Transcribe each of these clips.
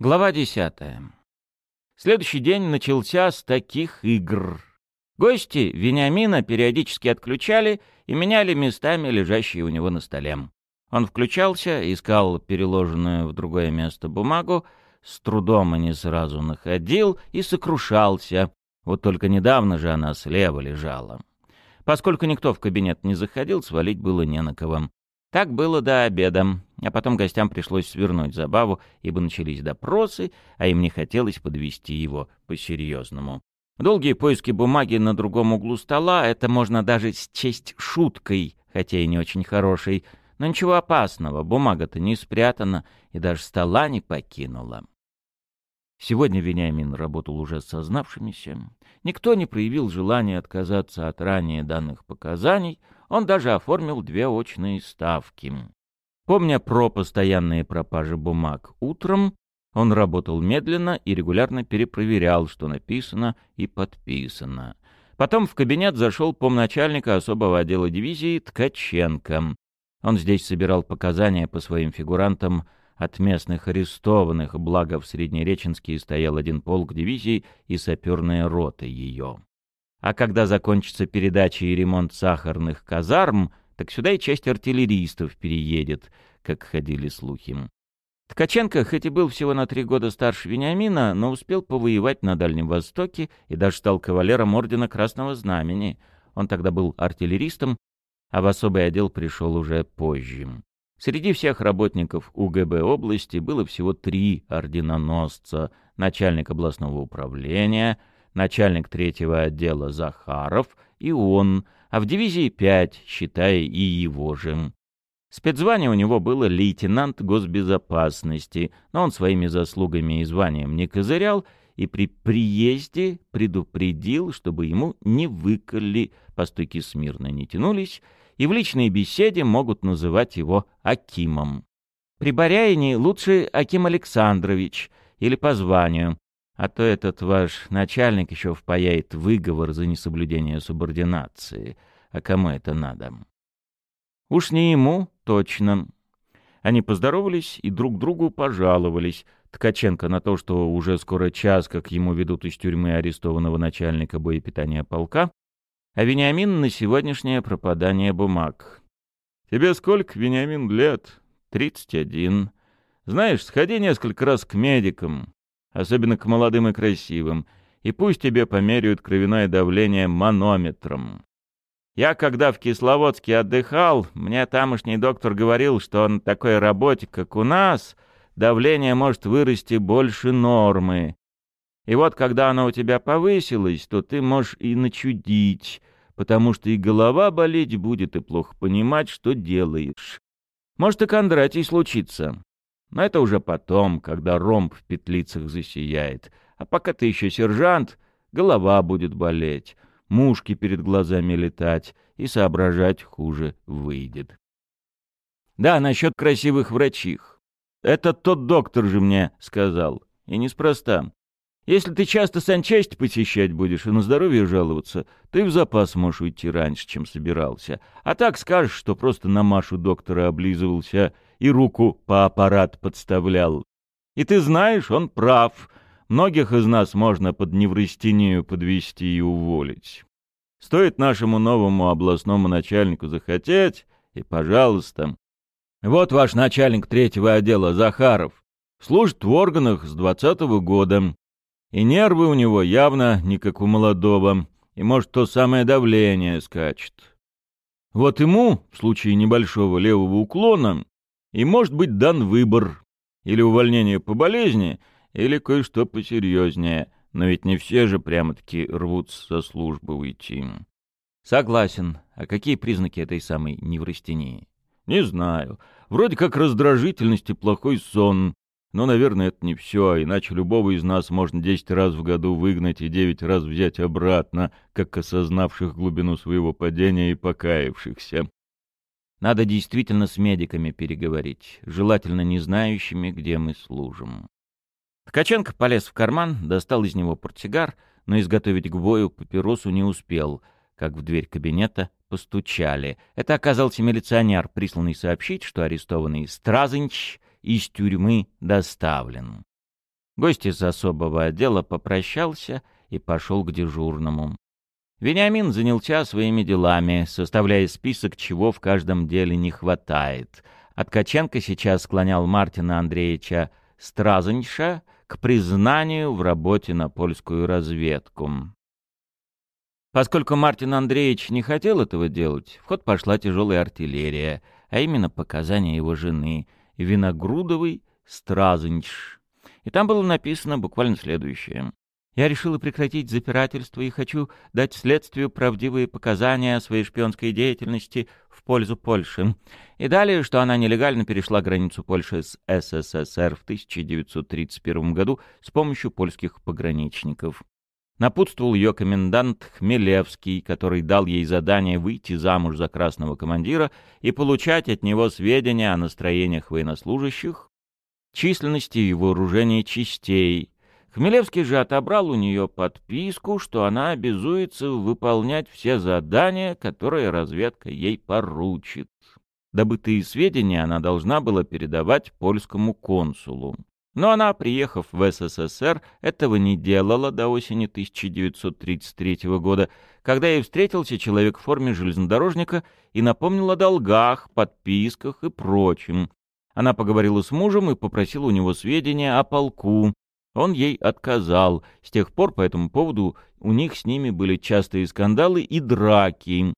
Глава десятая. Следующий день начался с таких игр. Гости Вениамина периодически отключали и меняли местами лежащие у него на столе. Он включался, искал переложенную в другое место бумагу, с трудом и не сразу находил и сокрушался. Вот только недавно же она слева лежала. Поскольку никто в кабинет не заходил, свалить было не на кого. Так было до обеда, а потом гостям пришлось свернуть забаву, ибо начались допросы, а им не хотелось подвести его по-серьезному. Долгие поиски бумаги на другом углу стола — это можно даже счесть шуткой, хотя и не очень хорошей. Но ничего опасного, бумага-то не спрятана и даже стола не покинула. Сегодня Вениамин работал уже сознавшимися. Никто не проявил желания отказаться от ранее данных показаний — он даже оформил две очные ставки. Помня про постоянные пропажи бумаг утром, он работал медленно и регулярно перепроверял, что написано и подписано. Потом в кабинет зашел помначальника особого отдела дивизии Ткаченко. Он здесь собирал показания по своим фигурантам от местных арестованных, благо в Среднереченске стоял один полк дивизии и саперная рота ее. А когда закончится передача и ремонт сахарных казарм, так сюда и часть артиллеристов переедет, как ходили слухи. Ткаченко, хоть и был всего на три года старше Вениамина, но успел повоевать на Дальнем Востоке и даже стал кавалером Ордена Красного Знамени. Он тогда был артиллеристом, а в особый отдел пришел уже позже. Среди всех работников УГБ области было всего три орденоносца, начальник областного управления — начальник третьего отдела Захаров и он, а в дивизии пять, считая и его же. Спецзвание у него было лейтенант госбезопасности, но он своими заслугами и званием не козырял и при приезде предупредил, чтобы ему не выколи, по стойке смирно не тянулись, и в личной беседе могут называть его Акимом. При Боряине лучше Аким Александрович или по званию, а то этот ваш начальник еще впаяет выговор за несоблюдение субординации. А кому это надо? Уж не ему, точно. Они поздоровались и друг другу пожаловались. Ткаченко на то, что уже скоро час, как ему ведут из тюрьмы арестованного начальника боепитания полка, а Вениамин на сегодняшнее пропадание бумаг. «Тебе сколько, Вениамин, лет?» «Тридцать один. Знаешь, сходи несколько раз к медикам особенно к молодым и красивым, и пусть тебе померяют кровяное давление манометром. Я, когда в Кисловодске отдыхал, мне тамошний доктор говорил, что на такой работе, как у нас, давление может вырасти больше нормы. И вот когда оно у тебя повысилось, то ты можешь и начудить, потому что и голова болеть будет, и плохо понимать, что делаешь. Может и Кондратий случится. Но это уже потом, когда ромб в петлицах засияет. А пока ты еще сержант, голова будет болеть, мушки перед глазами летать, и соображать хуже выйдет. Да, насчет красивых врачих. Это тот доктор же мне сказал. И неспроста. Если ты часто санчасть посещать будешь и на здоровье жаловаться, ты в запас можешь уйти раньше, чем собирался. А так скажешь, что просто на Машу доктора облизывался и руку по аппарат подставлял. И ты знаешь, он прав. Многих из нас можно под неврастению подвести и уволить. Стоит нашему новому областному начальнику захотеть, и пожалуйста. Вот ваш начальник третьего отдела, Захаров. Служит в органах с двадцатого года. И нервы у него явно не как у молодого, и, может, то самое давление скачет. Вот ему, в случае небольшого левого уклона, и может быть дан выбор. Или увольнение по болезни, или кое-что посерьезнее. Но ведь не все же прямо-таки рвутся со службы уйти. Согласен. А какие признаки этой самой неврастении? Не знаю. Вроде как раздражительность и плохой сон, но, наверное, это не все, иначе любого из нас можно десять раз в году выгнать и девять раз взять обратно, как осознавших глубину своего падения и покаявшихся. Надо действительно с медиками переговорить, желательно не знающими, где мы служим. Ткаченко полез в карман, достал из него портсигар, но изготовить к бою папиросу не успел, как в дверь кабинета постучали. Это оказался милиционер, присланный сообщить, что арестованный Стразынч из тюрьмы доставлен. Гость из особого отдела попрощался и пошел к дежурному. Вениамин занялся своими делами, составляя список, чего в каждом деле не хватает. А Ткаченко сейчас склонял Мартина Андреевича Стразаньша к признанию в работе на польскую разведку. Поскольку Мартин Андреевич не хотел этого делать, в ход пошла тяжелая артиллерия, а именно показания его жены, Виногрудовой Стразаньш. И там было написано буквально следующее. Я решила прекратить запирательство и хочу дать следствию правдивые показания о своей шпионской деятельности в пользу Польши. И далее, что она нелегально перешла границу Польши с СССР в 1931 году с помощью польских пограничников. Напутствовал ее комендант Хмелевский, который дал ей задание выйти замуж за красного командира и получать от него сведения о настроениях военнослужащих, численности и вооружении частей, Хмелевский же отобрал у нее подписку, что она обязуется выполнять все задания, которые разведка ей поручит. Добытые сведения она должна была передавать польскому консулу. Но она, приехав в СССР, этого не делала до осени 1933 года, когда ей встретился человек в форме железнодорожника и напомнил о долгах, подписках и прочем. Она поговорила с мужем и попросила у него сведения о полку, он ей отказал. С тех пор по этому поводу у них с ними были частые скандалы и драки.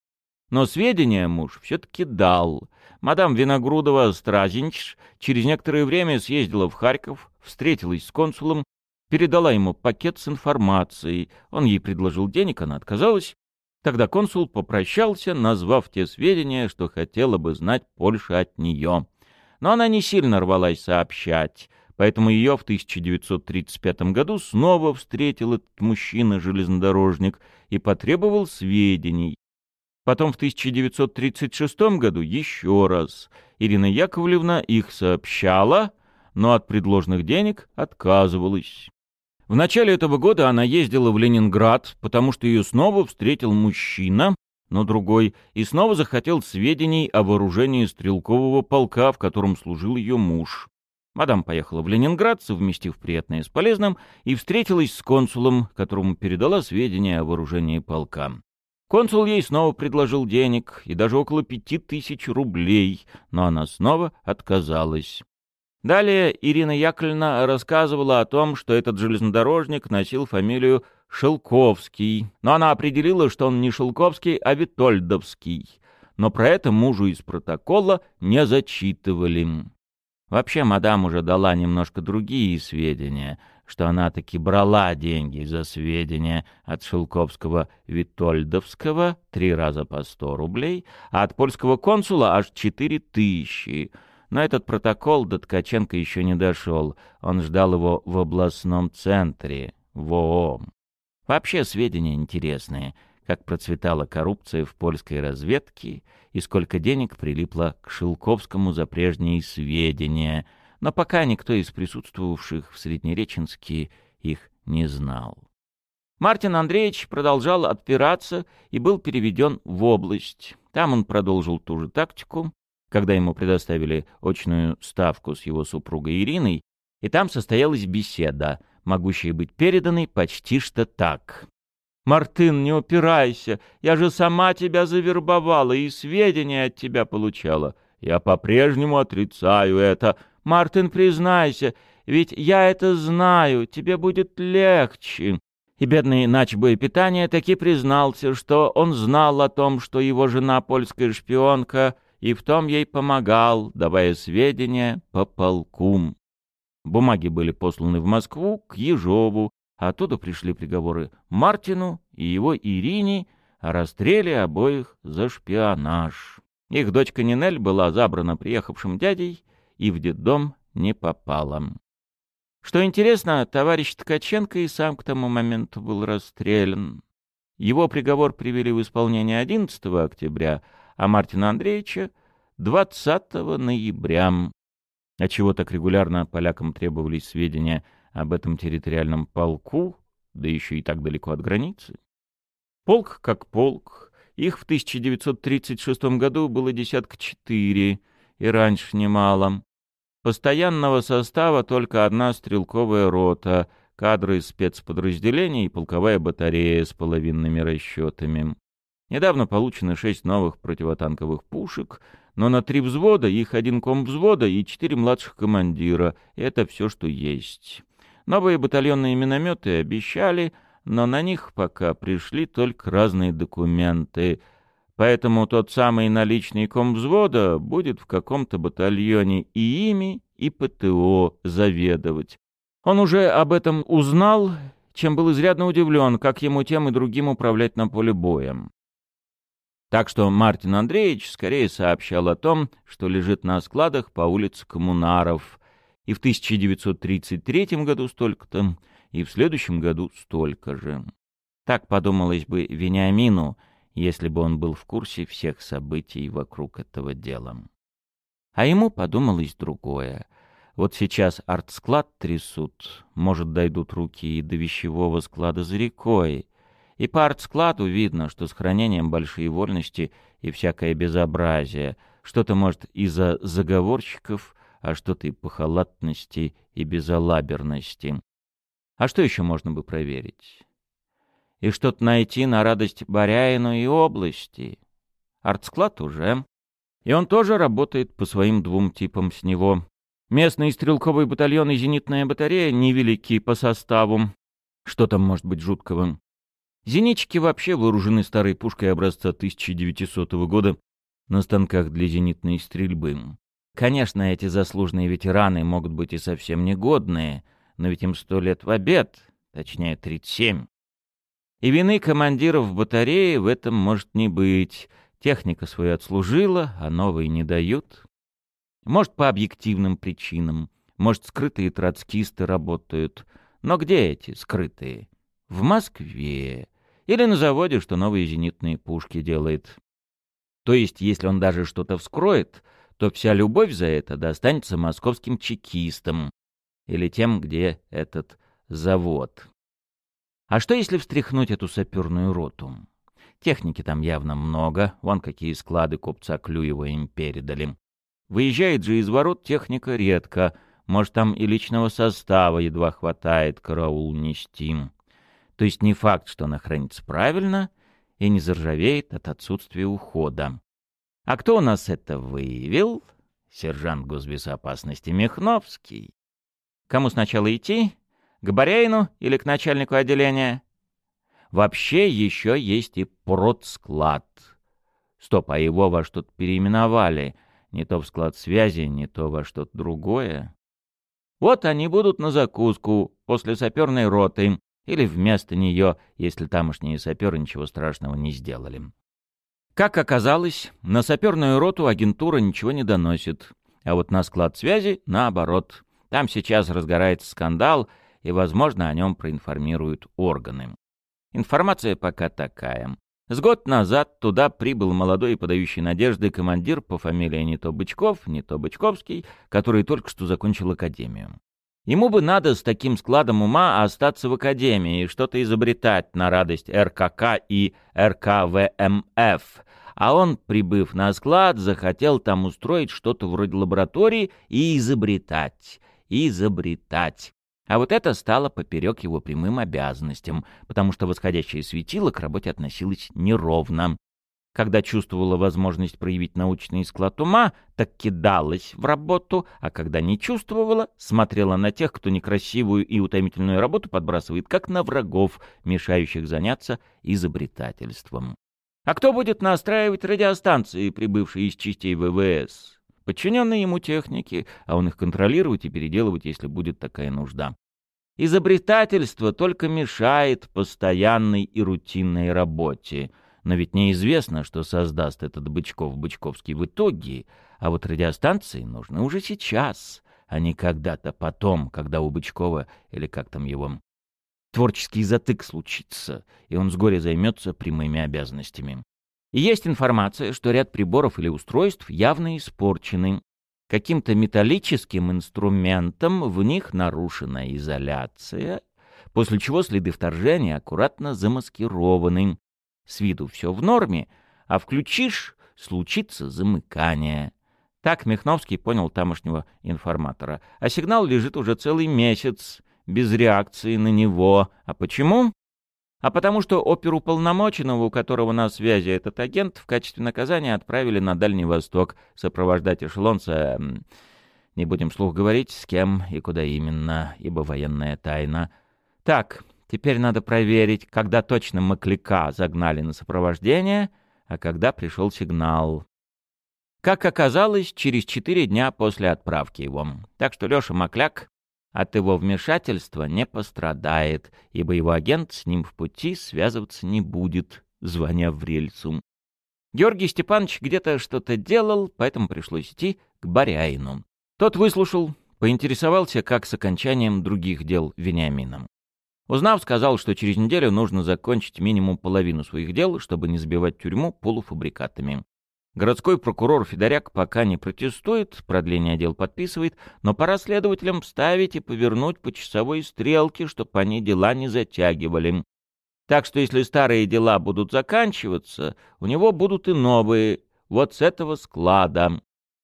Но сведения муж все-таки дал. Мадам Виногрудова Стразинч через некоторое время съездила в Харьков, встретилась с консулом, передала ему пакет с информацией. Он ей предложил денег, она отказалась. Тогда консул попрощался, назвав те сведения, что хотела бы знать Польша от нее. Но она не сильно рвалась сообщать поэтому ее в 1935 году снова встретил этот мужчина-железнодорожник и потребовал сведений. Потом в 1936 году еще раз. Ирина Яковлевна их сообщала, но от предложенных денег отказывалась. В начале этого года она ездила в Ленинград, потому что ее снова встретил мужчина, но другой, и снова захотел сведений о вооружении стрелкового полка, в котором служил ее муж. Мадам поехала в Ленинград, совместив приятное с полезным, и встретилась с консулом, которому передала сведения о вооружении полка. Консул ей снова предложил денег, и даже около пяти тысяч рублей, но она снова отказалась. Далее Ирина Яковлевна рассказывала о том, что этот железнодорожник носил фамилию Шелковский, но она определила, что он не Шелковский, а Витольдовский. Но про это мужу из протокола не зачитывали. Вообще, мадам уже дала немножко другие сведения, что она таки брала деньги за сведения от Шелковского Витольдовского три раза по сто рублей, а от польского консула аж четыре тысячи. Но этот протокол до Ткаченко еще не дошел, он ждал его в областном центре, в ООМ. Вообще сведения интересные — как процветала коррупция в польской разведке и сколько денег прилипло к Шилковскому за прежние сведения, но пока никто из присутствовавших в Среднереченске их не знал. Мартин Андреевич продолжал отпираться и был переведен в область. Там он продолжил ту же тактику, когда ему предоставили очную ставку с его супругой Ириной, и там состоялась беседа, могущая быть переданной почти что так. Мартын, не упирайся, я же сама тебя завербовала и сведения от тебя получала. Я по-прежнему отрицаю это. Мартын, признайся, ведь я это знаю, тебе будет легче. И бедный нач боепитания таки признался, что он знал о том, что его жена польская шпионка, и в том ей помогал, давая сведения по полку. Бумаги были посланы в Москву к Ежову, Оттуда пришли приговоры Мартину и его Ирине о расстреле обоих за шпионаж. Их дочка Нинель была забрана приехавшим дядей и в детдом не попала. Что интересно, товарищ Ткаченко и сам к тому моменту был расстрелян. Его приговор привели в исполнение 11 октября, а Мартина Андреевича — 20 ноября. А чего так регулярно полякам требовались сведения — об этом территориальном полку, да еще и так далеко от границы. Полк как полк, их в 1936 году было десятка четыре, и раньше немало. Постоянного состава только одна стрелковая рота, кадры спецподразделений и полковая батарея с половинными расчетами. Недавно получено шесть новых противотанковых пушек, но на три взвода их один ком взвода и четыре младших командира. Это все, что есть. Новые батальонные минометы обещали, но на них пока пришли только разные документы. Поэтому тот самый наличный ком взвода будет в каком-то батальоне и ими, и ПТО заведовать. Он уже об этом узнал, чем был изрядно удивлен, как ему тем и другим управлять на поле боя. Так что Мартин Андреевич скорее сообщал о том, что лежит на складах по улице Коммунаров, и в 1933 году столько-то, и в следующем году столько же. Так подумалось бы Вениамину, если бы он был в курсе всех событий вокруг этого дела. А ему подумалось другое. Вот сейчас артсклад трясут, может, дойдут руки и до вещевого склада за рекой, и по артскладу видно, что с хранением большой вольности и всякое безобразие, что-то, может, из-за заговорщиков, а что-то и по халатности и безалаберности. А что еще можно бы проверить? И что-то найти на радость Баряину и области. Артсклад уже. И он тоже работает по своим двум типам с него. Местный стрелковый батальон и зенитная батарея невелики по составу. Что там может быть жуткого? Зенитчики вообще вооружены старой пушкой образца 1900 года на станках для зенитной стрельбы. Конечно, эти заслуженные ветераны могут быть и совсем негодные, но ведь им сто лет в обед, точнее 37. И вины командиров батареи в этом может не быть. Техника свою отслужила, а новые не дают. Может, по объективным причинам, может, скрытые троцкисты работают. Но где эти скрытые? В Москве. Или на заводе, что новые зенитные пушки делает. То есть, если он даже что-то вскроет, то вся любовь за это достанется московским чекистам или тем, где этот завод. А что, если встряхнуть эту саперную роту? Техники там явно много, вон какие склады купца Клюева им передали. Выезжает же из ворот техника редко, может, там и личного состава едва хватает караул нести. То есть не факт, что она хранится правильно и не заржавеет от отсутствия ухода. А кто у нас это выявил? Сержант госбезопасности Михновский. Кому сначала идти? К Баряину или к начальнику отделения? Вообще еще есть и продсклад. Стоп, а его во что-то переименовали. Не то в склад связи, не то во что-то другое. Вот они будут на закуску после саперной роты, или вместо нее, если тамошние саперы ничего страшного не сделали. Как оказалось, на саперную роту агентура ничего не доносит, а вот на склад связи наоборот. Там сейчас разгорается скандал, и, возможно, о нем проинформируют органы. Информация пока такая. С год назад туда прибыл молодой и подающий надежды командир по фамилии не то Бычков, не то Бычковский, который только что закончил академию. Ему бы надо с таким складом ума остаться в академии и что-то изобретать на радость РКК и РКВМФ. А он, прибыв на склад, захотел там устроить что-то вроде лаборатории и изобретать. Изобретать. А вот это стало поперек его прямым обязанностям, потому что восходящее светило к работе относилось неровно. Когда чувствовала возможность проявить научный склад ума, так кидалась в работу, а когда не чувствовала, смотрела на тех, кто некрасивую и утомительную работу подбрасывает, как на врагов, мешающих заняться изобретательством. А кто будет настраивать радиостанции, прибывшие из частей ВВС? Подчиненные ему техники, а он их контролировать и переделывать, если будет такая нужда. Изобретательство только мешает постоянной и рутинной работе — но ведь неизвестно, что создаст этот Бычков-Бычковский в итоге, а вот радиостанции нужны уже сейчас, а не когда-то потом, когда у Бычкова, или как там его, творческий затык случится, и он с горя займется прямыми обязанностями. Есть информация, что ряд приборов или устройств явно испорчены. Каким-то металлическим инструментом в них нарушена изоляция, после чего следы вторжения аккуратно замаскированы, с виду все в норме, а включишь — случится замыкание. Так Михновский понял тамошнего информатора. А сигнал лежит уже целый месяц, без реакции на него. А почему? А потому что оперуполномоченного, у которого на связи этот агент, в качестве наказания отправили на Дальний Восток сопровождать эшелонца... Не будем слух говорить, с кем и куда именно, ибо военная тайна. Так, теперь надо проверить, когда точно Макляка загнали на сопровождение, а когда пришел сигнал. Как оказалось, через четыре дня после отправки его. Так что Леша Макляк от его вмешательства не пострадает, ибо его агент с ним в пути связываться не будет, звоня в рельсу. Георгий Степанович где-то что-то делал, поэтому пришлось идти к Баряину. Тот выслушал, поинтересовался, как с окончанием других дел Вениамином. Узнав, сказал, что через неделю нужно закончить минимум половину своих дел, чтобы не забивать тюрьму полуфабрикатами. Городской прокурор Федоряк пока не протестует, продление дел подписывает, но пора следователям вставить и повернуть по часовой стрелке, чтобы они дела не затягивали. Так что если старые дела будут заканчиваться, у него будут и новые, вот с этого склада.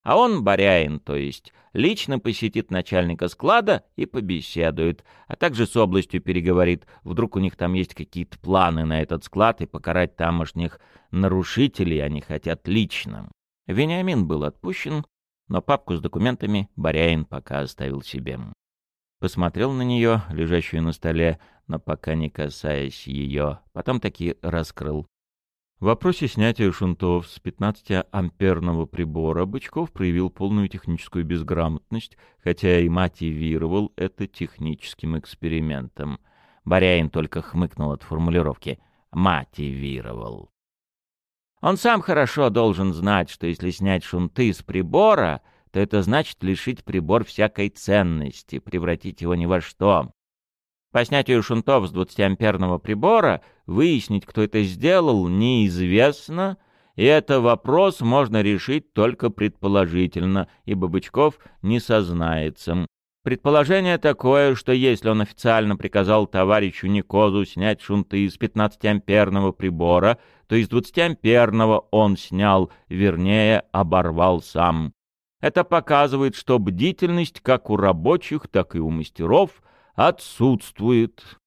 А он, Баряин, то есть, лично посетит начальника склада и побеседует, а также с областью переговорит. Вдруг у них там есть какие-то планы на этот склад и покарать тамошних нарушителей они хотят лично. Вениамин был отпущен, но папку с документами Баряин пока оставил себе. Посмотрел на нее, лежащую на столе, но пока не касаясь ее, потом таки раскрыл. В вопросе снятия шунтов с 15-амперного прибора Бычков проявил полную техническую безграмотность, хотя и мотивировал это техническим экспериментом. Баряин только хмыкнул от формулировки «мотивировал». Он сам хорошо должен знать, что если снять шунты с прибора, то это значит лишить прибор всякой ценности, превратить его ни во что. По снятию шунтов с 20-амперного прибора выяснить, кто это сделал, неизвестно, и это вопрос можно решить только предположительно, ибо Бычков не сознается. Предположение такое, что если он официально приказал товарищу Никозу снять шунты из 15-амперного прибора, то из 20-амперного он снял, вернее, оборвал сам. Это показывает, что бдительность как у рабочих, так и у мастеров – отсутствует.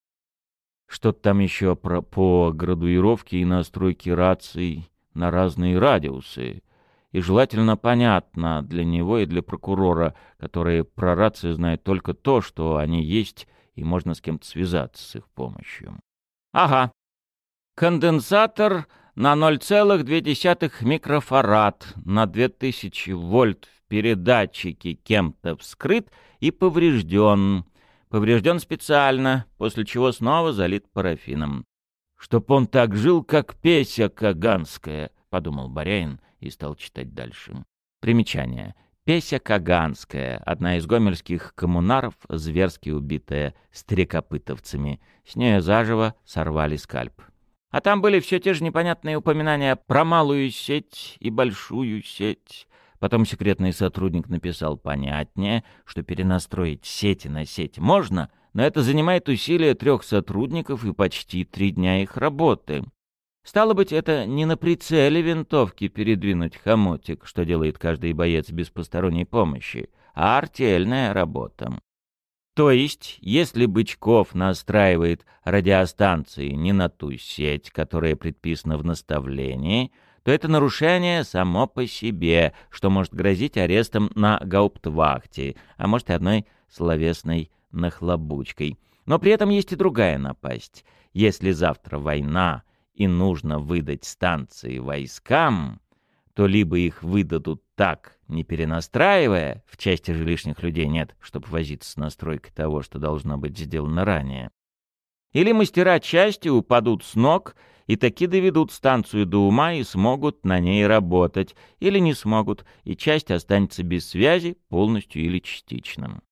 Что-то там еще про, по градуировке и настройке раций на разные радиусы. И желательно понятно для него и для прокурора, которые про рации знают только то, что они есть, и можно с кем-то связаться с их помощью. Ага. Конденсатор на 0,2 микрофарад на 2000 вольт в передатчике кем-то вскрыт и поврежден. Поврежден специально, после чего снова залит парафином. «Чтоб он так жил, как Песя Каганская», — подумал Баряин и стал читать дальше. Примечание. Песя Каганская, одна из гомельских коммунаров, зверски убитая стрекопытовцами. С нее заживо сорвали скальп. А там были все те же непонятные упоминания про малую сеть и большую сеть, Потом секретный сотрудник написал понятнее, что перенастроить сети на сеть можно, но это занимает усилия трех сотрудников и почти три дня их работы. Стало быть, это не на прицеле винтовки передвинуть хомутик, что делает каждый боец без посторонней помощи, а артельная работа. То есть, если Бычков настраивает радиостанции не на ту сеть, которая предписана в наставлении, то это нарушение само по себе, что может грозить арестом на гауптвахте, а может и одной словесной нахлобучкой. Но при этом есть и другая напасть. Если завтра война и нужно выдать станции войскам, то либо их выдадут так, не перенастраивая, в части же лишних людей нет, чтобы возиться с настройкой того, что должно быть сделано ранее, или мастера части упадут с ног и таки доведут станцию до ума и смогут на ней работать, или не смогут, и часть останется без связи, полностью или частично.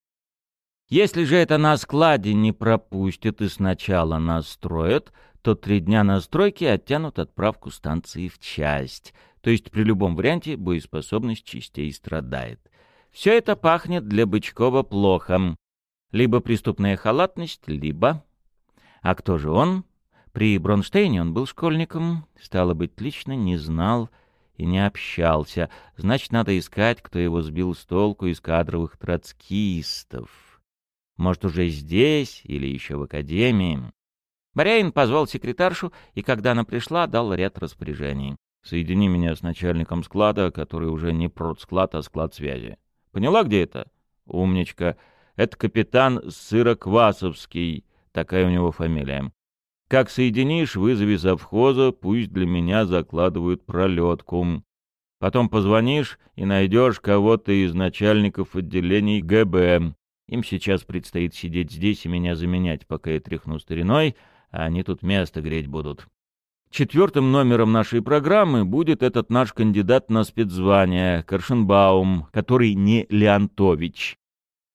Если же это на складе не пропустят и сначала настроят, то три дня настройки оттянут отправку станции в часть, то есть при любом варианте боеспособность частей страдает. Все это пахнет для Бычкова плохо. Либо преступная халатность, либо... А кто же он? При Бронштейне он был школьником, стало быть, лично не знал и не общался. Значит, надо искать, кто его сбил с толку из кадровых троцкистов. Может, уже здесь или еще в академии. Баряин позвал секретаршу, и когда она пришла, дал ряд распоряжений. «Соедини меня с начальником склада, который уже не продсклад, а склад связи». «Поняла, где это?» «Умничка. Это капитан Сыроквасовский, такая у него фамилия. Как соединишь, вызови завхоза, пусть для меня закладывают пролетку. Потом позвонишь и найдешь кого-то из начальников отделений ГБ. Им сейчас предстоит сидеть здесь и меня заменять, пока я тряхну стариной, а они тут место греть будут. Четвертым номером нашей программы будет этот наш кандидат на спецзвание, Коршенбаум, который не Леонтович.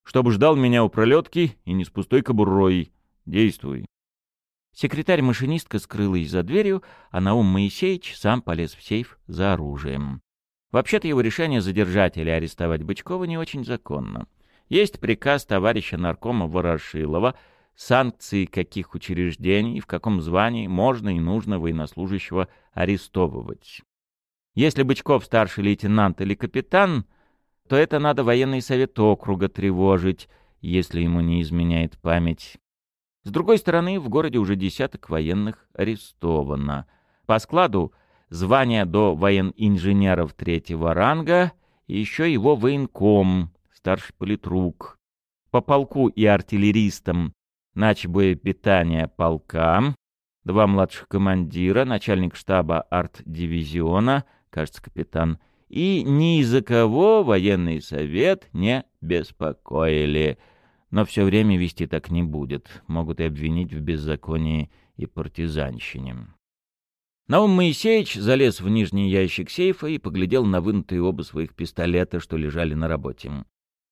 Чтобы ждал меня у пролетки и не с пустой кобурой. Действуй. Секретарь-машинистка скрылась за дверью, а Наум Моисеевич сам полез в сейф за оружием. Вообще-то его решение задержать или арестовать Бычкова не очень законно. Есть приказ товарища наркома Ворошилова, санкции каких учреждений, в каком звании можно и нужно военнослужащего арестовывать. Если Бычков старший лейтенант или капитан, то это надо военный совет округа тревожить, если ему не изменяет память. С другой стороны, в городе уже десяток военных арестовано. По складу звание до военинженеров третьего ранга еще его военком, старший политрук. По полку и артиллеристам нач боепитания полка, два младших командира, начальник штаба арт-дивизиона, кажется, капитан, и ни из-за кого военный совет не беспокоили — но все время вести так не будет. Могут и обвинить в беззаконии и партизанщине. Наум Моисеевич залез в нижний ящик сейфа и поглядел на вынутые оба своих пистолета, что лежали на работе.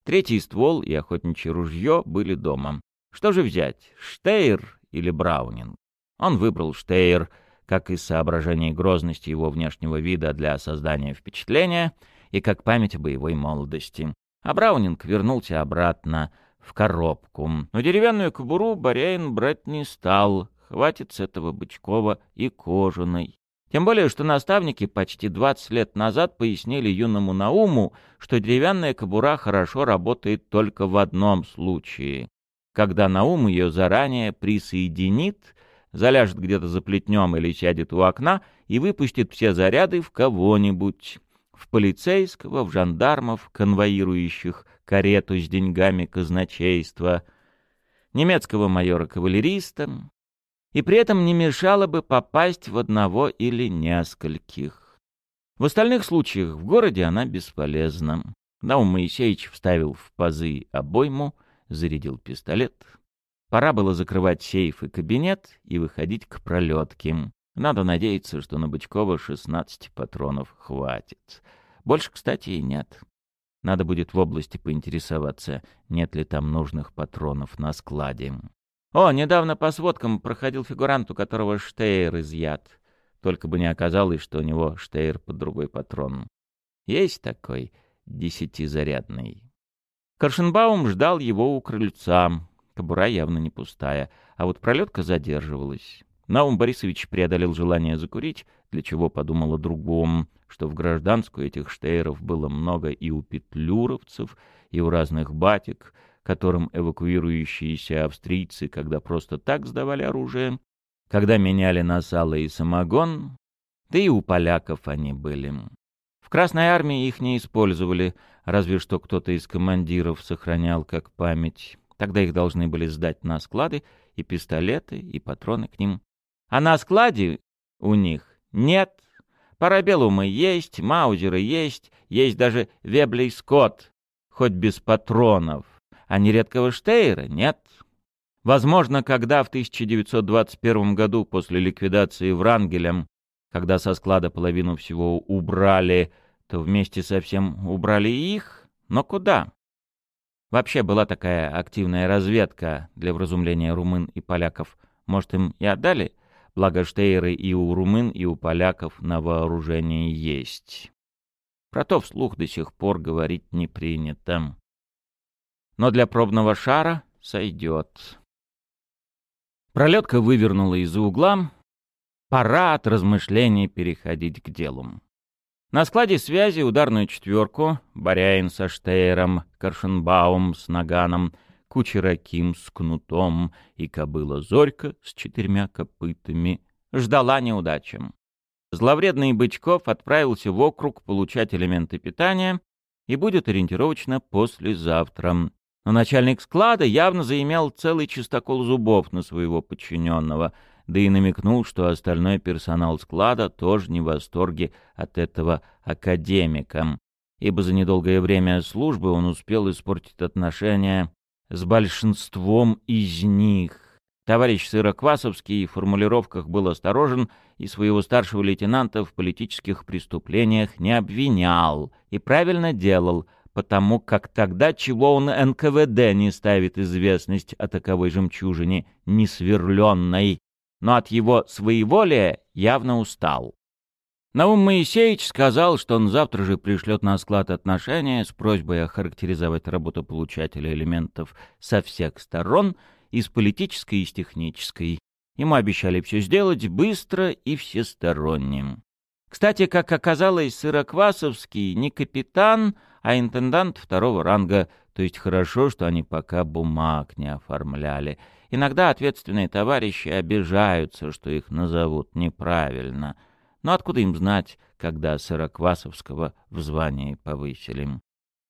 Третий ствол и охотничье ружье были дома. Что же взять, Штейр или Браунинг? Он выбрал Штейр, как из соображений грозности его внешнего вида для создания впечатления и как память о боевой молодости. А Браунинг вернулся обратно, в коробку. Но деревянную кобуру Боряин брать не стал, хватит с этого Бычкова и кожаной. Тем более, что наставники почти 20 лет назад пояснили юному Науму, что деревянная кобура хорошо работает только в одном случае. Когда Наум ее заранее присоединит, заляжет где-то за плетнем или сядет у окна и выпустит все заряды в кого-нибудь в полицейского, в жандармов, конвоирующих карету с деньгами казначейства, немецкого майора-кавалериста, и при этом не мешало бы попасть в одного или нескольких. В остальных случаях в городе она бесполезна. Наум Моисеевич вставил в пазы обойму, зарядил пистолет. Пора было закрывать сейф и кабинет и выходить к пролетке. Надо надеяться, что на Бычкова 16 патронов хватит. Больше, кстати, и нет. Надо будет в области поинтересоваться, нет ли там нужных патронов на складе. О, недавно по сводкам проходил фигурант, у которого Штейр изъят. Только бы не оказалось, что у него Штейр под другой патрон. Есть такой десятизарядный. Коршенбаум ждал его у крыльца. Кобура явно не пустая, а вот пролетка задерживалась. Наум Борисович преодолел желание закурить, для чего подумал о другом, что в гражданскую этих штейров было много и у петлюровцев, и у разных батик, которым эвакуирующиеся австрийцы, когда просто так сдавали оружие, когда меняли на сало и самогон, да и у поляков они были. В Красной армии их не использовали, разве что кто-то из командиров сохранял как память. Тогда их должны были сдать на склады, и пистолеты, и патроны к ним а на складе у них нет. Парабеллумы есть, маузеры есть, есть даже Веблей Скотт, хоть без патронов, а нередкого Штейра нет. Возможно, когда в 1921 году после ликвидации Врангелем, когда со склада половину всего убрали, то вместе со всем убрали их, но куда? Вообще была такая активная разведка для вразумления румын и поляков. Может, им и отдали? Благо штейры и у румын, и у поляков на вооружении есть. Про то вслух до сих пор говорить не принято. Но для пробного шара сойдет. Пролетка вывернула из-за угла. Пора от размышлений переходить к делу. На складе связи ударную четверку, Баряин со Штейром, Коршенбаум с Наганом, Кучераким с Кнутом и кобыла Зорька с четырьмя копытами ждала неудачем. Зловредный Бычков отправился в округ получать элементы питания и будет ориентировочно послезавтра. Но начальник склада явно заимел целый чистокол зубов на своего подчиненного — да и намекнул, что остальной персонал склада тоже не в восторге от этого академика, ибо за недолгое время службы он успел испортить отношения с большинством из них. Товарищ Сыроквасовский в формулировках был осторожен и своего старшего лейтенанта в политических преступлениях не обвинял и правильно делал, потому как тогда чего он НКВД не ставит известность о таковой жемчужине несверленной но от его своеволия явно устал. Наум Моисеевич сказал, что он завтра же пришлет на склад отношения с просьбой охарактеризовать работу получателя элементов со всех сторон, и с политической, и с технической. Ему обещали все сделать быстро и всесторонним. Кстати, как оказалось, Сыроквасовский не капитан, а интендант второго ранга, то есть хорошо, что они пока бумаг не оформляли. Иногда ответственные товарищи обижаются, что их назовут неправильно. Но откуда им знать, когда Сыроквасовского в звании повысили?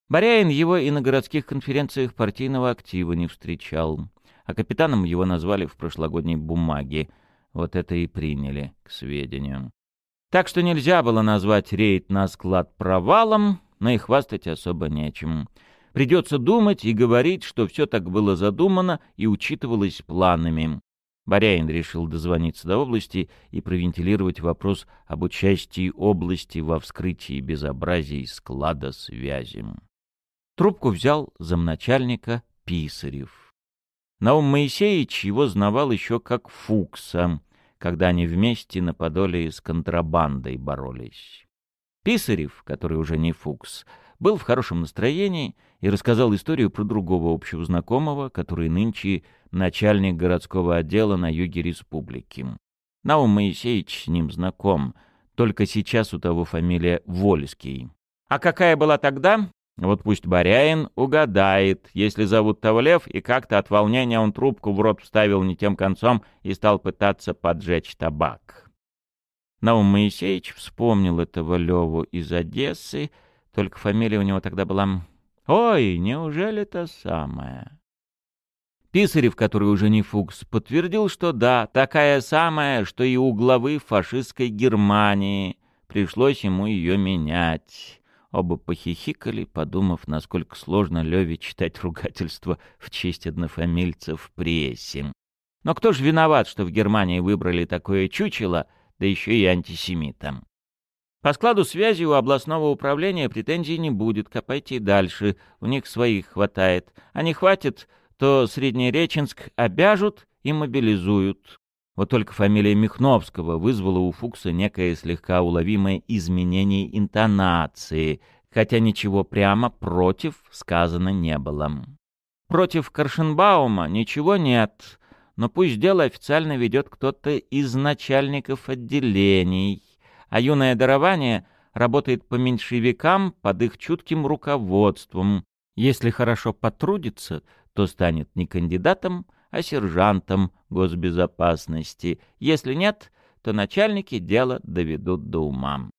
Боряин его и на городских конференциях партийного актива не встречал, а капитаном его назвали в прошлогодней бумаге. Вот это и приняли к сведению. Так что нельзя было назвать рейд на склад провалом, но и хвастать особо нечем. Придется думать и говорить, что все так было задумано и учитывалось планами. Баряин решил дозвониться до области и провентилировать вопрос об участии области во вскрытии безобразий склада связи. Трубку взял замначальника Писарев. Наум Моисеевич его знавал еще как Фукса, когда они вместе на Подоле с контрабандой боролись. Писарев, который уже не Фукс, был в хорошем настроении и рассказал историю про другого общего знакомого, который нынче начальник городского отдела на юге республики. Наум Моисеевич с ним знаком, только сейчас у того фамилия Вольский. А какая была тогда? Вот пусть Баряин угадает, если зовут того Лев, и как-то от волнения он трубку в рот вставил не тем концом и стал пытаться поджечь табак. Наум Моисеевич вспомнил этого Леву из Одессы, только фамилия у него тогда была... Ой, неужели та самая? Писарев, который уже не Фукс, подтвердил, что да, такая самая, что и у главы фашистской Германии. Пришлось ему ее менять. Оба похихикали, подумав, насколько сложно Леве читать ругательства в честь однофамильцев в прессе. Но кто же виноват, что в Германии выбрали такое чучело, да еще и антисемитом? По складу связи у областного управления претензий не будет, копайте дальше, у них своих хватает. А не хватит, то Среднереченск обяжут и мобилизуют. Вот только фамилия Михновского вызвала у Фукса некое слегка уловимое изменение интонации, хотя ничего прямо против сказано не было. Против Коршенбаума ничего нет, но пусть дело официально ведет кто-то из начальников отделений а юное дарование работает по меньшевикам под их чутким руководством. Если хорошо потрудится, то станет не кандидатом, а сержантом госбезопасности. Если нет, то начальники дело доведут до ума.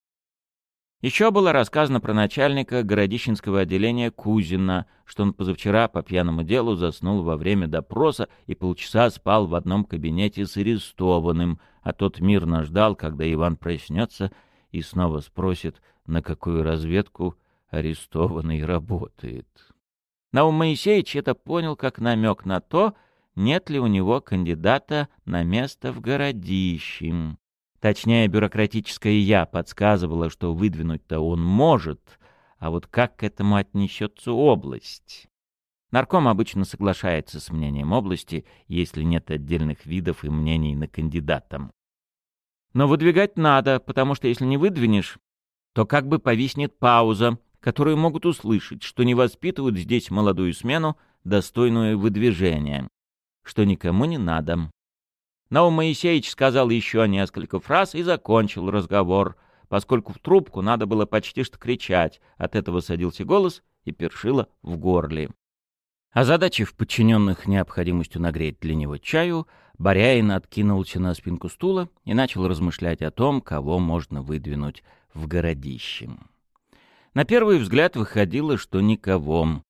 Еще было рассказано про начальника Городищенского отделения Кузина, что он позавчера по пьяному делу заснул во время допроса и полчаса спал в одном кабинете с арестованным — а тот мирно ждал, когда Иван проснется и снова спросит, на какую разведку арестованный работает. Наум Моисеевич это понял как намек на то, нет ли у него кандидата на место в городище. Точнее, бюрократическое «я» подсказывало, что выдвинуть-то он может, а вот как к этому отнесется область? Нарком обычно соглашается с мнением области, если нет отдельных видов и мнений на кандидатам. Но выдвигать надо, потому что если не выдвинешь, то как бы повиснет пауза, которую могут услышать, что не воспитывают здесь молодую смену, достойную выдвижения, что никому не надо. Наум Моисеевич сказал еще несколько фраз и закончил разговор, поскольку в трубку надо было почти что кричать, от этого садился голос и першило в горле. Озадачив подчиненных необходимостью нагреть для него чаю, Боряин откинулся на спинку стула и начал размышлять о том, кого можно выдвинуть в городище. На первый взгляд выходило, что никого.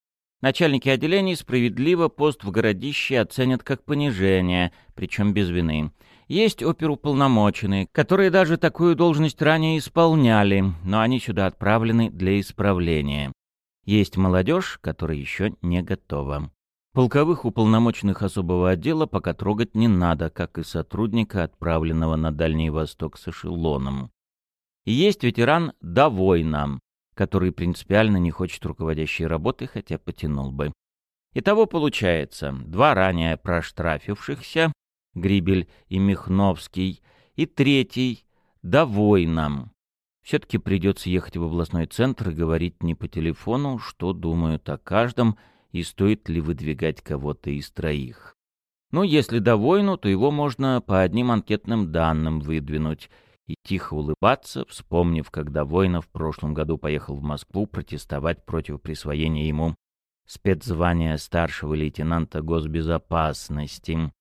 Начальники отделений справедливо пост в городище оценят как понижение, причем без вины. Есть оперуполномоченные, которые даже такую должность ранее исполняли, но они сюда отправлены для исправления. Есть молодежь, которая еще не готова. Полковых уполномоченных особого отдела пока трогать не надо, как и сотрудника, отправленного на Дальний Восток с эшелоном. есть ветеран Довойна, который принципиально не хочет руководящей работы, хотя потянул бы. Итого получается, два ранее проштрафившихся, Грибель и Михновский, и третий, Довойна. Все-таки придется ехать в областной центр и говорить не по телефону, что думают о каждом и стоит ли выдвигать кого-то из троих. Ну, если до войну, то его можно по одним анкетным данным выдвинуть и тихо улыбаться, вспомнив, когда Война в прошлом году поехал в Москву протестовать против присвоения ему спецзвания старшего лейтенанта госбезопасности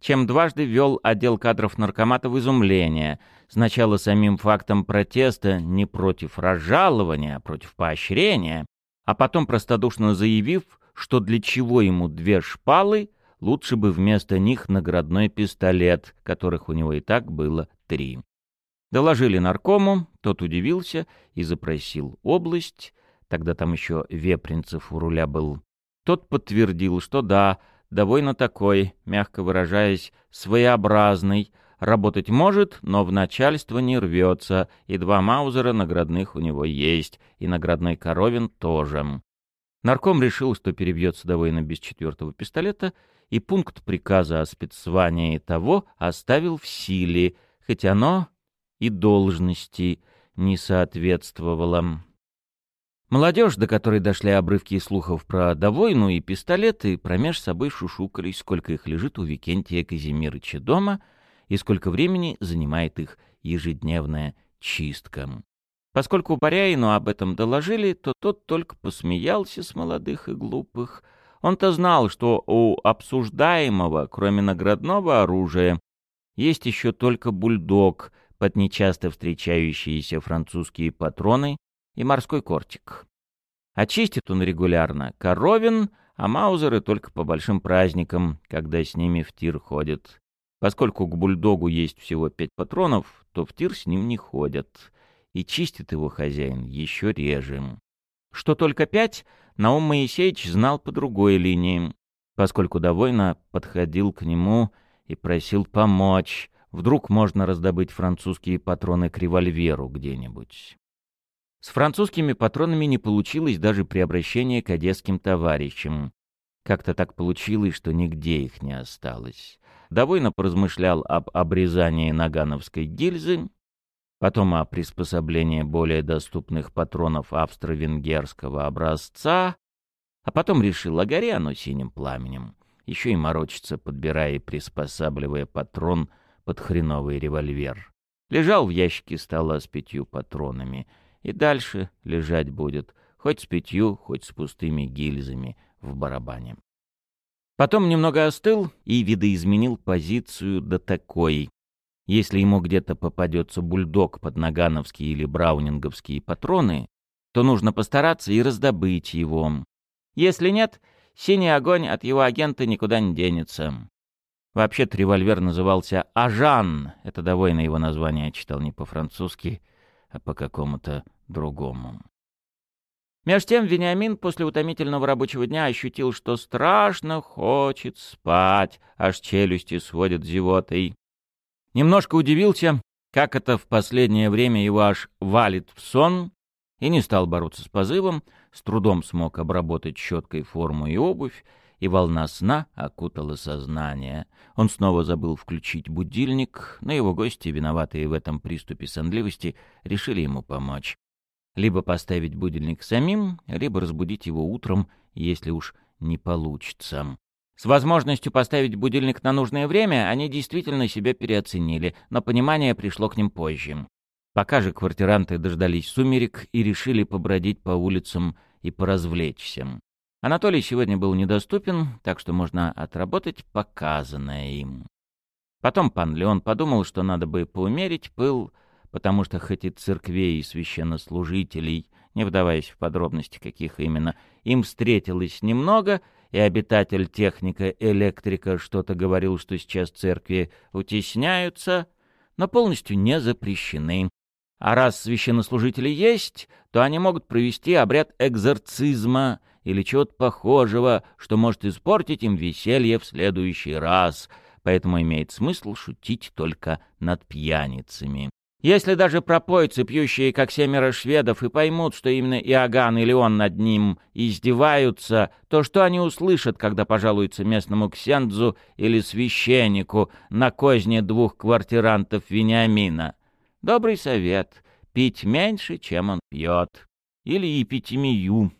чем дважды ввел отдел кадров наркомата в изумление. Сначала самим фактом протеста не против разжалования, а против поощрения, а потом простодушно заявив, что для чего ему две шпалы, лучше бы вместо них наградной пистолет, которых у него и так было три. Доложили наркому, тот удивился и запросил область, тогда там еще Вепринцев у руля был. Тот подтвердил, что да, довольно такой, мягко выражаясь, своеобразный, работать может, но в начальство не рвется, и два маузера наградных у него есть, и наградной коровин тоже. Нарком решил, что перебьется довольно без четвертого пистолета, и пункт приказа о спецзвании того оставил в силе, хоть оно и должности не соответствовало. Молодежь, до которой дошли обрывки слухов про довойну и пистолеты, промеж собой шушукались, сколько их лежит у Викентия Казимирыча дома и сколько времени занимает их ежедневная чистка. Поскольку Боряину об этом доложили, то тот только посмеялся с молодых и глупых. Он-то знал, что у обсуждаемого, кроме наградного оружия, есть еще только бульдог под нечасто встречающиеся французские патроны и морской кортик. Очистит он регулярно коровин, а маузеры только по большим праздникам, когда с ними в тир ходят. Поскольку к бульдогу есть всего пять патронов, то в тир с ним не ходят. И чистит его хозяин еще реже. Что только пять, Наум Моисеевич знал по другой линии, поскольку довольно подходил к нему и просил помочь. Вдруг можно раздобыть французские патроны к револьверу где-нибудь. С французскими патронами не получилось даже при обращении к одесским товарищам. Как-то так получилось, что нигде их не осталось. Довольно поразмышлял об обрезании нагановской гильзы, потом о приспособлении более доступных патронов австро-венгерского образца, а потом решил, горе оно синим пламенем. Еще и морочиться, подбирая и приспосабливая патрон под хреновый револьвер. Лежал в ящике стола с пятью патронами — и дальше лежать будет, хоть с пятью, хоть с пустыми гильзами в барабане. Потом немного остыл и видоизменил позицию до такой. Если ему где-то попадется бульдог под нагановские или браунинговские патроны, то нужно постараться и раздобыть его. Если нет, синий огонь от его агента никуда не денется. Вообще-то револьвер назывался «Ажан». Это довольно его название читал не по-французски, а по какому-то другому. Меж тем Вениамин после утомительного рабочего дня ощутил, что страшно хочет спать, аж челюсти сводят зевотой. Немножко удивился, как это в последнее время его аж валит в сон, и не стал бороться с позывом, с трудом смог обработать щеткой форму и обувь, и волна сна окутала сознание. Он снова забыл включить будильник, но его гости, виноватые в этом приступе сонливости, решили ему помочь. Либо поставить будильник самим, либо разбудить его утром, если уж не получится. С возможностью поставить будильник на нужное время они действительно себя переоценили, но понимание пришло к ним позже. Пока же квартиранты дождались сумерек и решили побродить по улицам и поразвлечься. Анатолий сегодня был недоступен, так что можно отработать показанное им. Потом пан Леон подумал, что надо бы поумерить пыл, потому что хоть и церквей и священнослужителей, не вдаваясь в подробности, каких именно, им встретилось немного, и обитатель техника-электрика что-то говорил, что сейчас церкви утесняются, но полностью не запрещены. А раз священнослужители есть, то они могут провести обряд экзорцизма или чего-то похожего, что может испортить им веселье в следующий раз, поэтому имеет смысл шутить только над пьяницами. Если даже пропойцы, пьющие как семеро шведов, и поймут, что именно Иоганн или он над ним издеваются, то что они услышат, когда пожалуются местному ксендзу или священнику на козни двух квартирантов Вениамина? Добрый совет — пить меньше, чем он пьет. Или епитемию.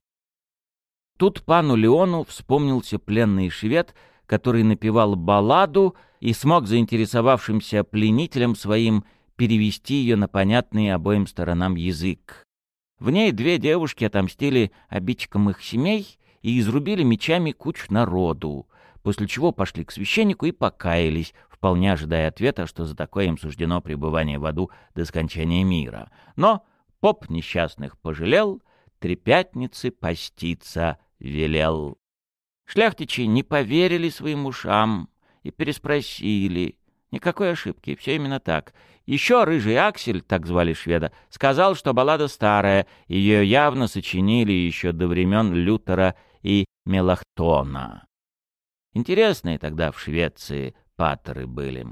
Тут пану Леону вспомнился пленный швед, который напевал балладу и смог заинтересовавшимся пленителям своим перевести ее на понятный обоим сторонам язык. В ней две девушки отомстили обидчикам их семей и изрубили мечами кучу народу, после чего пошли к священнику и покаялись, вполне ожидая ответа, что за такое им суждено пребывание в аду до скончания мира. Но поп несчастных пожалел, три пятницы поститься велел. Шляхтичи не поверили своим ушам и переспросили. Никакой ошибки, все именно так. Еще рыжий Аксель, так звали шведа, сказал, что баллада старая, ее явно сочинили еще до времен Лютера и Мелахтона. Интересные тогда в Швеции патеры были.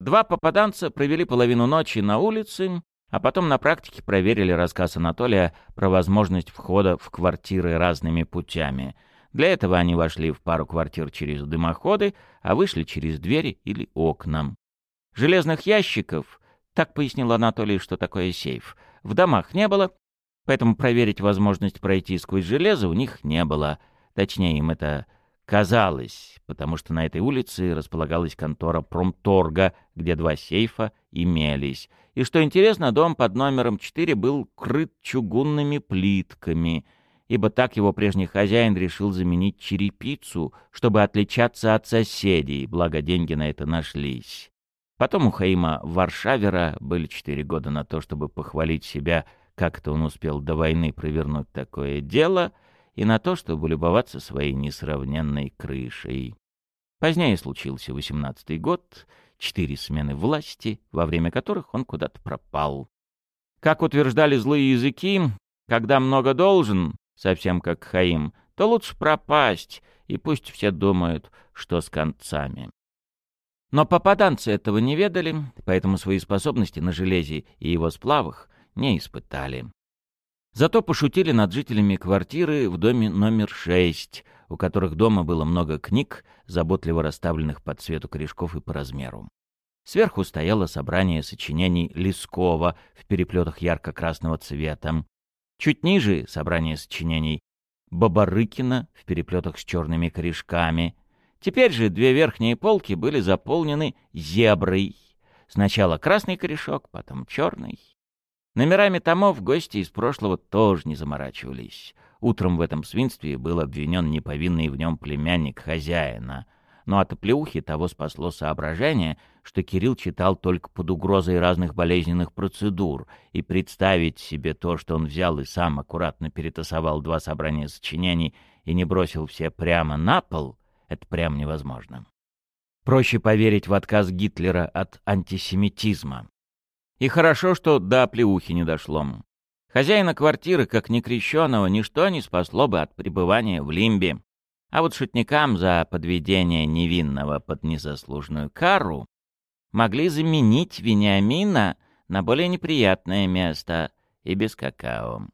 Два попаданца провели половину ночи на улице, а потом на практике проверили рассказ Анатолия про возможность входа в квартиры разными путями. Для этого они вошли в пару квартир через дымоходы, а вышли через двери или окна. Железных ящиков, так пояснил Анатолий, что такое сейф, в домах не было, поэтому проверить возможность пройти сквозь железо у них не было. Точнее, им это Казалось, потому что на этой улице располагалась контора промторга, где два сейфа имелись. И что интересно, дом под номером 4 был крыт чугунными плитками, ибо так его прежний хозяин решил заменить черепицу, чтобы отличаться от соседей, благо деньги на это нашлись. Потом у Хаима Варшавера были четыре года на то, чтобы похвалить себя, как-то он успел до войны провернуть такое дело — и на то, чтобы любоваться своей несравненной крышей. Позднее случился восемнадцатый год, четыре смены власти, во время которых он куда-то пропал. Как утверждали злые языки, когда много должен, совсем как Хаим, то лучше пропасть, и пусть все думают, что с концами. Но попаданцы этого не ведали, поэтому свои способности на железе и его сплавах не испытали. Зато пошутили над жителями квартиры в доме номер шесть, у которых дома было много книг, заботливо расставленных по цвету корешков и по размеру. Сверху стояло собрание сочинений Лескова в переплетах ярко-красного цвета. Чуть ниже — собрание сочинений Бабарыкина в переплетах с черными корешками. Теперь же две верхние полки были заполнены зеброй. Сначала красный корешок, потом черный. Номерами томов гости из прошлого тоже не заморачивались. Утром в этом свинстве был обвинен неповинный в нем племянник хозяина. Но от оплеухи того спасло соображение, что Кирилл читал только под угрозой разных болезненных процедур, и представить себе то, что он взял и сам аккуратно перетасовал два собрания сочинений и не бросил все прямо на пол, это прям невозможно. Проще поверить в отказ Гитлера от антисемитизма. И хорошо, что до оплеухи не дошло. Хозяина квартиры, как некрещенного, ничто не спасло бы от пребывания в лимбе. А вот шутникам за подведение невинного под незаслуженную кару могли заменить Вениамина на более неприятное место и без какао.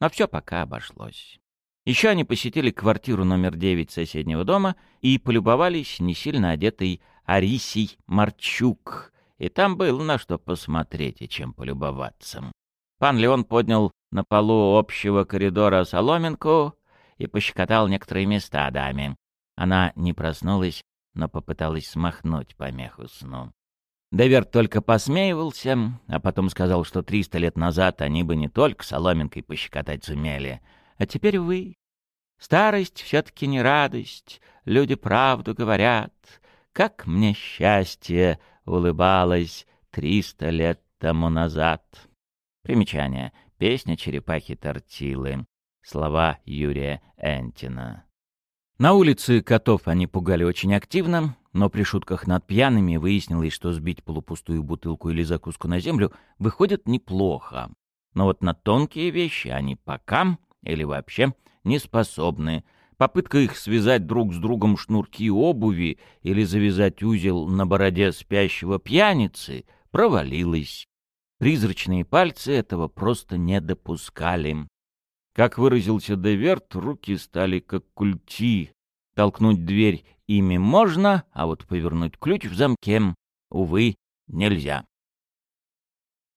Но все пока обошлось. Еще они посетили квартиру номер девять соседнего дома и полюбовались не сильно одетой Арисей Марчук, и там было на что посмотреть и чем полюбоваться. Пан Леон поднял на полу общего коридора соломинку и пощекотал некоторые места даме. Она не проснулась, но попыталась смахнуть помеху сну. Деверт только посмеивался, а потом сказал, что триста лет назад они бы не только соломинкой пощекотать сумели, а теперь вы. Старость все-таки не радость, люди правду говорят. Как мне счастье улыбалось триста лет тому назад. Примечание. Песня черепахи Тортилы. Слова Юрия Энтина. На улице котов они пугали очень активно, но при шутках над пьяными выяснилось, что сбить полупустую бутылку или закуску на землю выходит неплохо. Но вот на тонкие вещи они пока или вообще не способны. Попытка их связать друг с другом шнурки обуви или завязать узел на бороде спящего пьяницы провалилась. Призрачные пальцы этого просто не допускали. Как выразился Деверт, руки стали как культи. Толкнуть дверь ими можно, а вот повернуть ключ в замке, увы, нельзя.